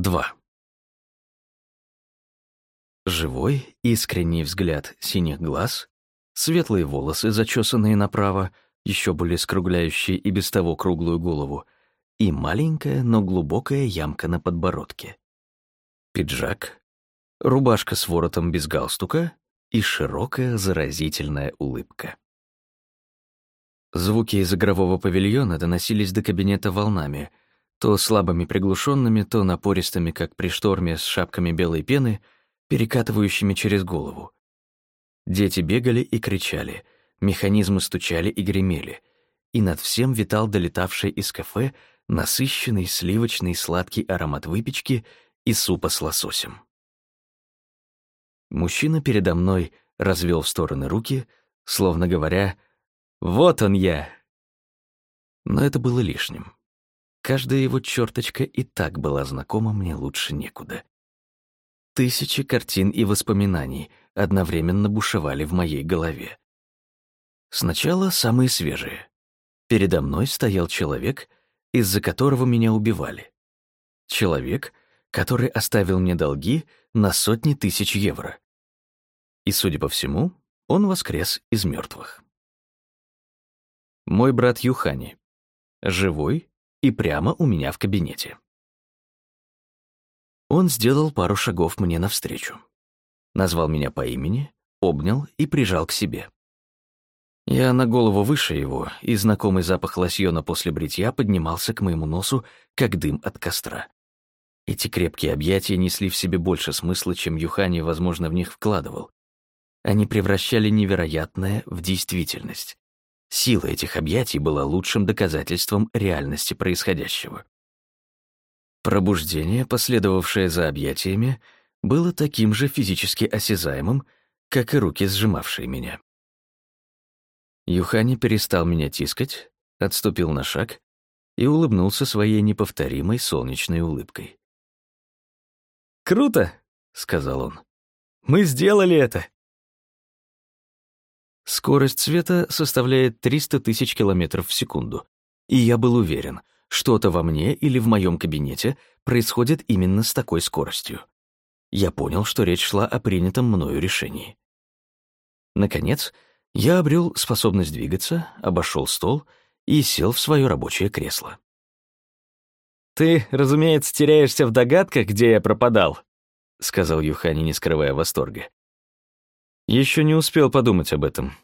2. Живой, искренний взгляд синих глаз, светлые волосы, зачесанные направо, еще более скругляющие и без того круглую голову, и маленькая, но глубокая ямка на подбородке. Пиджак, рубашка с воротом без галстука и широкая заразительная улыбка. Звуки из игрового павильона доносились до кабинета волнами, то слабыми приглушенными, то напористыми, как при шторме с шапками белой пены, перекатывающими через голову. Дети бегали и кричали, механизмы стучали и гремели, и над всем витал долетавший из кафе насыщенный сливочный сладкий аромат выпечки и супа с лососем. Мужчина передо мной развел в стороны руки, словно говоря «Вот он я!». Но это было лишним. Каждая его черточка и так была знакома мне лучше некуда. Тысячи картин и воспоминаний одновременно бушевали в моей голове. Сначала самые свежие. Передо мной стоял человек, из-за которого меня убивали. Человек, который оставил мне долги на сотни тысяч евро. И, судя по всему, он воскрес из мертвых. Мой брат Юхани. Живой и прямо у меня в кабинете. Он сделал пару шагов мне навстречу. Назвал меня по имени, обнял и прижал к себе. Я на голову выше его, и знакомый запах лосьона после бритья поднимался к моему носу, как дым от костра. Эти крепкие объятия несли в себе больше смысла, чем Юхани, возможно, в них вкладывал. Они превращали невероятное в действительность. Сила этих объятий была лучшим доказательством реальности происходящего. Пробуждение, последовавшее за объятиями, было таким же физически осязаемым, как и руки, сжимавшие меня. Юхани перестал меня тискать, отступил на шаг и улыбнулся своей неповторимой солнечной улыбкой. «Круто!» — сказал он. «Мы сделали это!» Скорость света составляет 300 тысяч километров в секунду, и я был уверен, что-то во мне или в моем кабинете происходит именно с такой скоростью. Я понял, что речь шла о принятом мною решении. Наконец, я обрел способность двигаться, обошел стол и сел в свое рабочее кресло. «Ты, разумеется, теряешься в догадках, где я пропадал», — сказал Юхани, не скрывая восторга. Еще не успел подумать об этом.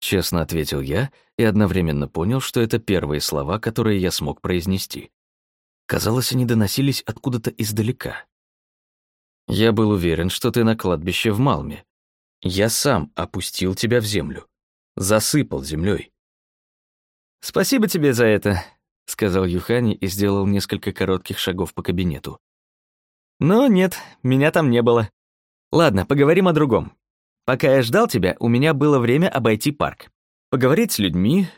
Честно ответил я и одновременно понял, что это первые слова, которые я смог произнести. Казалось, они доносились откуда-то издалека. Я был уверен, что ты на кладбище в Малме. Я сам опустил тебя в землю. Засыпал землей. «Спасибо тебе за это», — сказал Юхани и сделал несколько коротких шагов по кабинету. «Но нет, меня там не было. Ладно, поговорим о другом. Пока я ждал тебя, у меня было время обойти парк. Поговорить с людьми.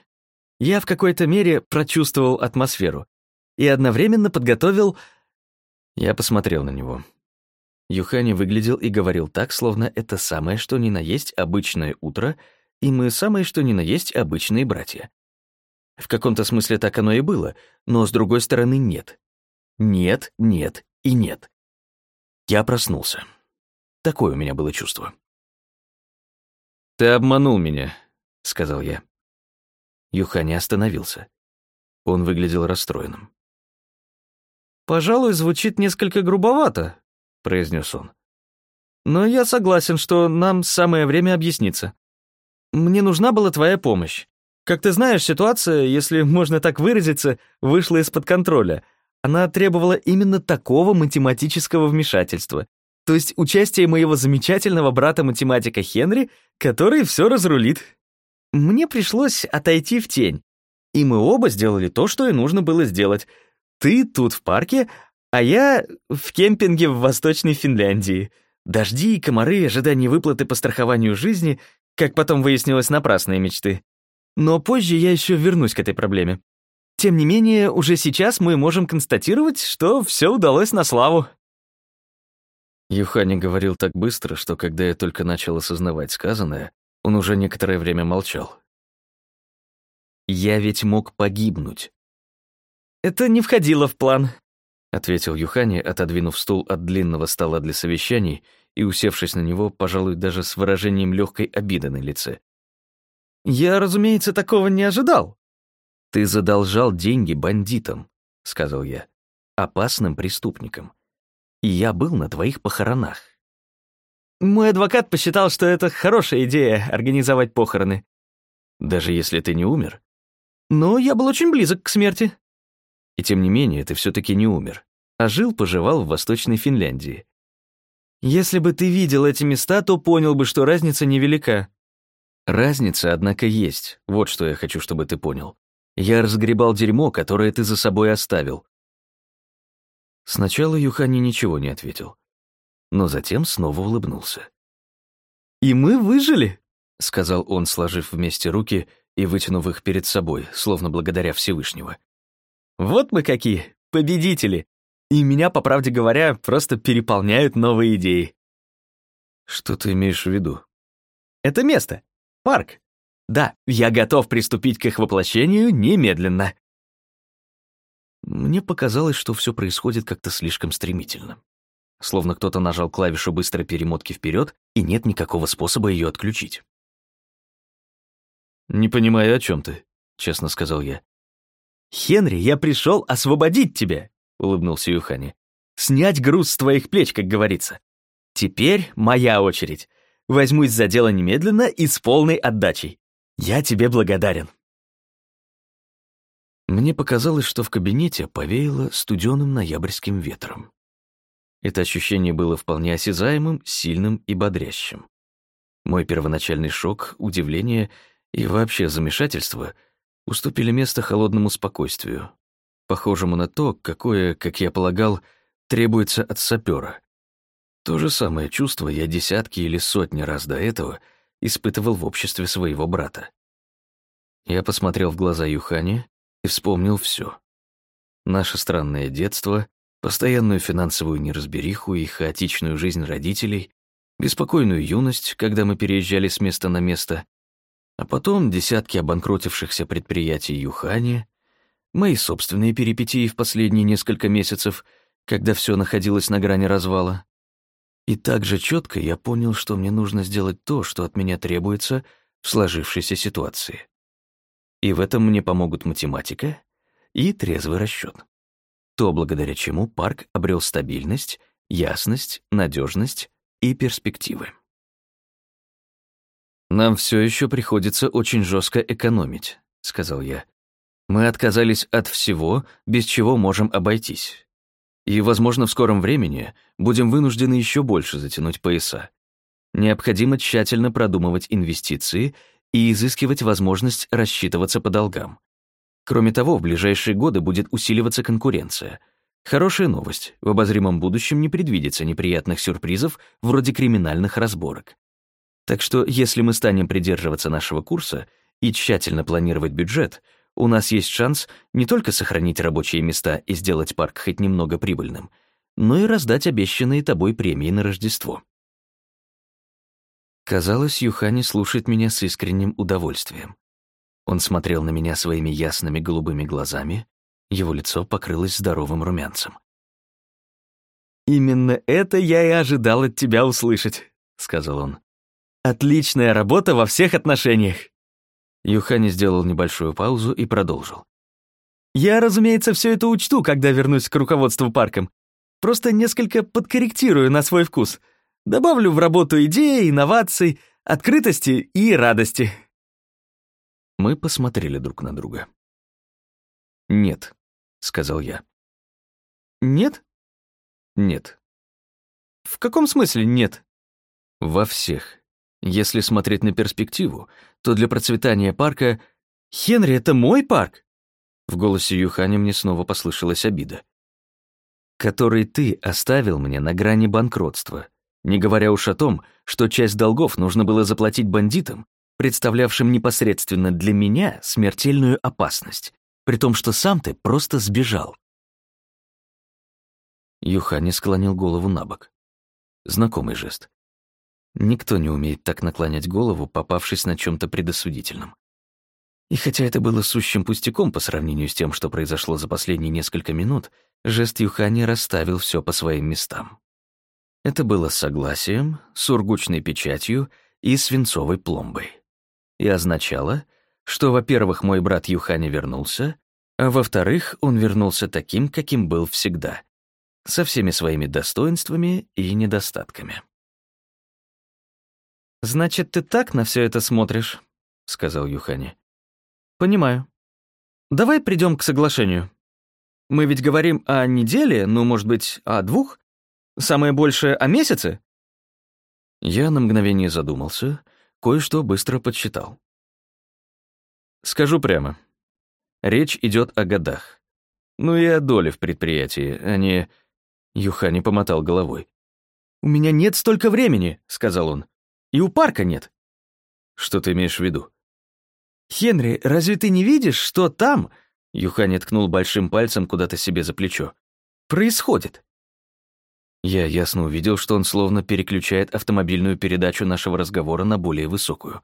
Я в какой-то мере прочувствовал атмосферу. И одновременно подготовил... Я посмотрел на него. Юхани выглядел и говорил так, словно это самое что ни на есть обычное утро, и мы самое что ни на есть обычные братья. В каком-то смысле так оно и было, но с другой стороны нет. Нет, нет и нет. Я проснулся. Такое у меня было чувство. «Ты обманул меня», — сказал я. Юхани остановился. Он выглядел расстроенным. «Пожалуй, звучит несколько грубовато», — произнес он. «Но я согласен, что нам самое время объясниться. Мне нужна была твоя помощь. Как ты знаешь, ситуация, если можно так выразиться, вышла из-под контроля. Она требовала именно такого математического вмешательства, то есть участие моего замечательного брата-математика Хенри, который все разрулит. Мне пришлось отойти в тень, и мы оба сделали то, что и нужно было сделать. Ты тут в парке, а я в кемпинге в Восточной Финляндии. Дожди и комары, ожидание выплаты по страхованию жизни, как потом выяснилось, напрасные мечты. Но позже я еще вернусь к этой проблеме. Тем не менее, уже сейчас мы можем констатировать, что все удалось на славу. Юхани говорил так быстро, что когда я только начал осознавать сказанное, он уже некоторое время молчал. Я ведь мог погибнуть. Это не входило в план. — ответил Юхани, отодвинув стул от длинного стола для совещаний и усевшись на него, пожалуй, даже с выражением легкой обиды на лице. «Я, разумеется, такого не ожидал». «Ты задолжал деньги бандитам», — сказал я, — «опасным преступникам. Я был на твоих похоронах». Мой адвокат посчитал, что это хорошая идея — организовать похороны. Даже если ты не умер? Но я был очень близок к смерти. И тем не менее, ты все-таки не умер, а жил-поживал в Восточной Финляндии. Если бы ты видел эти места, то понял бы, что разница невелика. Разница, однако, есть. Вот что я хочу, чтобы ты понял. Я разгребал дерьмо, которое ты за собой оставил. Сначала Юхани ничего не ответил, но затем снова улыбнулся. «И мы выжили», — сказал он, сложив вместе руки и вытянув их перед собой, словно благодаря Всевышнего. Вот мы какие, победители. И меня, по правде говоря, просто переполняют новые идеи. Что ты имеешь в виду? Это место. Парк. Да, я готов приступить к их воплощению немедленно. Мне показалось, что все происходит как-то слишком стремительно. Словно кто-то нажал клавишу быстрой перемотки вперед, и нет никакого способа ее отключить. «Не понимаю, о чем ты», — честно сказал я. «Хенри, я пришел освободить тебя», — улыбнулся Юхани. «Снять груз с твоих плеч, как говорится. Теперь моя очередь. Возьмусь за дело немедленно и с полной отдачей. Я тебе благодарен». Мне показалось, что в кабинете повеяло студеным ноябрьским ветром. Это ощущение было вполне осязаемым, сильным и бодрящим. Мой первоначальный шок, удивление и вообще замешательство — уступили место холодному спокойствию, похожему на то, какое, как я полагал, требуется от сапера. То же самое чувство я десятки или сотни раз до этого испытывал в обществе своего брата. Я посмотрел в глаза Юхани и вспомнил все: Наше странное детство, постоянную финансовую неразбериху и хаотичную жизнь родителей, беспокойную юность, когда мы переезжали с места на место, а потом десятки обанкротившихся предприятий Юхани, мои собственные перипетии в последние несколько месяцев, когда все находилось на грани развала. И также четко я понял, что мне нужно сделать то, что от меня требуется в сложившейся ситуации. И в этом мне помогут математика и трезвый расчет. То, благодаря чему парк обрел стабильность, ясность, надежность и перспективы. «Нам все еще приходится очень жестко экономить», — сказал я. «Мы отказались от всего, без чего можем обойтись. И, возможно, в скором времени будем вынуждены еще больше затянуть пояса. Необходимо тщательно продумывать инвестиции и изыскивать возможность рассчитываться по долгам. Кроме того, в ближайшие годы будет усиливаться конкуренция. Хорошая новость, в обозримом будущем не предвидится неприятных сюрпризов вроде криминальных разборок. Так что если мы станем придерживаться нашего курса и тщательно планировать бюджет, у нас есть шанс не только сохранить рабочие места и сделать парк хоть немного прибыльным, но и раздать обещанные тобой премии на Рождество. Казалось, Юхани слушает меня с искренним удовольствием. Он смотрел на меня своими ясными голубыми глазами, его лицо покрылось здоровым румянцем. «Именно это я и ожидал от тебя услышать», — сказал он. Отличная работа во всех отношениях. Юхани сделал небольшую паузу и продолжил. Я, разумеется, все это учту, когда вернусь к руководству парком. Просто несколько подкорректирую на свой вкус. Добавлю в работу идеи, инноваций, открытости и радости. Мы посмотрели друг на друга. «Нет», — сказал я. «Нет?» «Нет». «В каком смысле нет?» «Во всех. Если смотреть на перспективу, то для процветания парка... «Хенри, это мой парк!» В голосе Юхани мне снова послышалась обида. «Который ты оставил мне на грани банкротства, не говоря уж о том, что часть долгов нужно было заплатить бандитам, представлявшим непосредственно для меня смертельную опасность, при том, что сам ты просто сбежал». Юхани склонил голову на бок. Знакомый жест. Никто не умеет так наклонять голову, попавшись на чем-то предосудительном. И хотя это было сущим пустяком по сравнению с тем, что произошло за последние несколько минут, жест Юхани расставил все по своим местам. Это было согласием, сургучной печатью и свинцовой пломбой. И означало, что, во-первых, мой брат Юхани вернулся, а во-вторых, он вернулся таким, каким был всегда, со всеми своими достоинствами и недостатками. «Значит, ты так на все это смотришь?» — сказал Юхани. «Понимаю. Давай придем к соглашению. Мы ведь говорим о неделе, ну, может быть, о двух? Самое большее о месяце?» Я на мгновение задумался, кое-что быстро подсчитал. Скажу прямо. Речь идет о годах. Ну и о доле в предприятии, а не... Юхани помотал головой. «У меня нет столько времени», — сказал он. И у парка нет. Что ты имеешь в виду? Хенри, разве ты не видишь, что там, Юхани ткнул большим пальцем куда-то себе за плечо, происходит? Я ясно увидел, что он словно переключает автомобильную передачу нашего разговора на более высокую.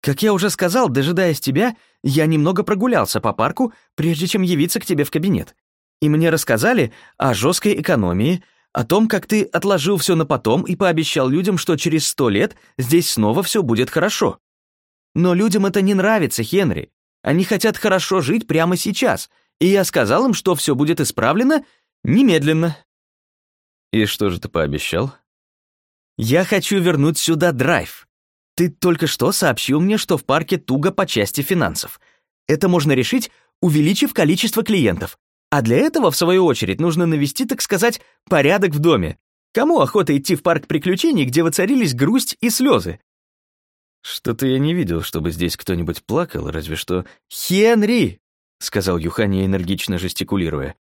Как я уже сказал, дожидаясь тебя, я немного прогулялся по парку, прежде чем явиться к тебе в кабинет. И мне рассказали о жесткой экономии, о том, как ты отложил все на потом и пообещал людям, что через сто лет здесь снова все будет хорошо. Но людям это не нравится, Хенри. Они хотят хорошо жить прямо сейчас, и я сказал им, что все будет исправлено немедленно. И что же ты пообещал? Я хочу вернуть сюда драйв. Ты только что сообщил мне, что в парке туго по части финансов. Это можно решить, увеличив количество клиентов. А для этого, в свою очередь, нужно навести, так сказать, порядок в доме. Кому охота идти в парк приключений, где воцарились грусть и слезы? Что-то я не видел, чтобы здесь кто-нибудь плакал, разве что... «Хенри!» — сказал Юхани, энергично жестикулируя.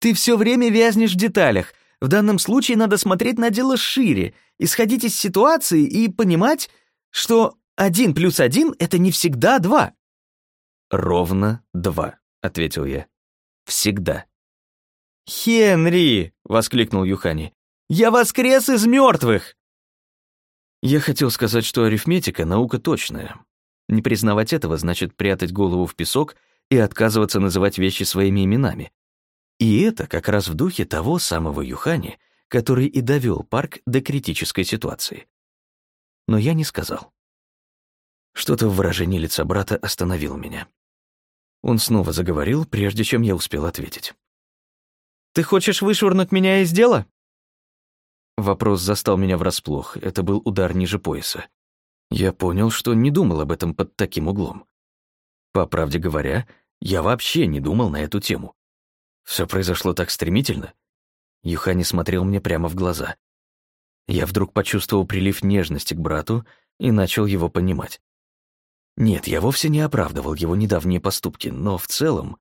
«Ты все время вязнешь в деталях. В данном случае надо смотреть на дело шире, исходить из ситуации и понимать, что один плюс один — это не всегда два». «Ровно два», — ответил я. Всегда. «Хенри!» — воскликнул Юхани. «Я воскрес из мертвых!» Я хотел сказать, что арифметика — наука точная. Не признавать этого значит прятать голову в песок и отказываться называть вещи своими именами. И это как раз в духе того самого Юхани, который и довел парк до критической ситуации. Но я не сказал. Что-то в выражении лица брата остановило меня. Он снова заговорил, прежде чем я успел ответить. «Ты хочешь вышвырнуть меня из дела?» Вопрос застал меня врасплох, это был удар ниже пояса. Я понял, что не думал об этом под таким углом. По правде говоря, я вообще не думал на эту тему. Все произошло так стремительно. Юхани смотрел мне прямо в глаза. Я вдруг почувствовал прилив нежности к брату и начал его понимать. Нет, я вовсе не оправдывал его недавние поступки, но в целом...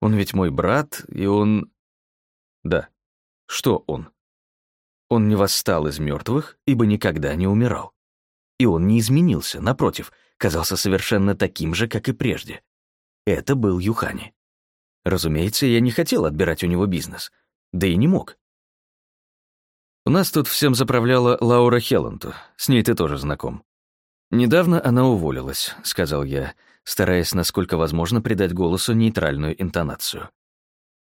Он ведь мой брат, и он... Да, что он? Он не восстал из мертвых, ибо никогда не умирал. И он не изменился, напротив, казался совершенно таким же, как и прежде. Это был Юхани. Разумеется, я не хотел отбирать у него бизнес, да и не мог. У нас тут всем заправляла Лаура Хелланту, с ней ты тоже знаком. «Недавно она уволилась», — сказал я, стараясь, насколько возможно, придать голосу нейтральную интонацию.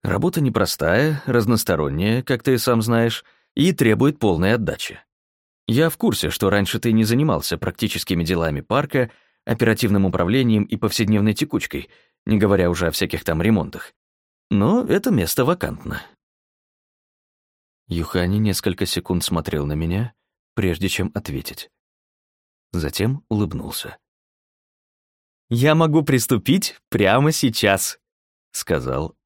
«Работа непростая, разносторонняя, как ты сам знаешь, и требует полной отдачи. Я в курсе, что раньше ты не занимался практическими делами парка, оперативным управлением и повседневной текучкой, не говоря уже о всяких там ремонтах. Но это место вакантно». Юхани несколько секунд смотрел на меня, прежде чем ответить затем улыбнулся. «Я могу приступить прямо сейчас», — сказал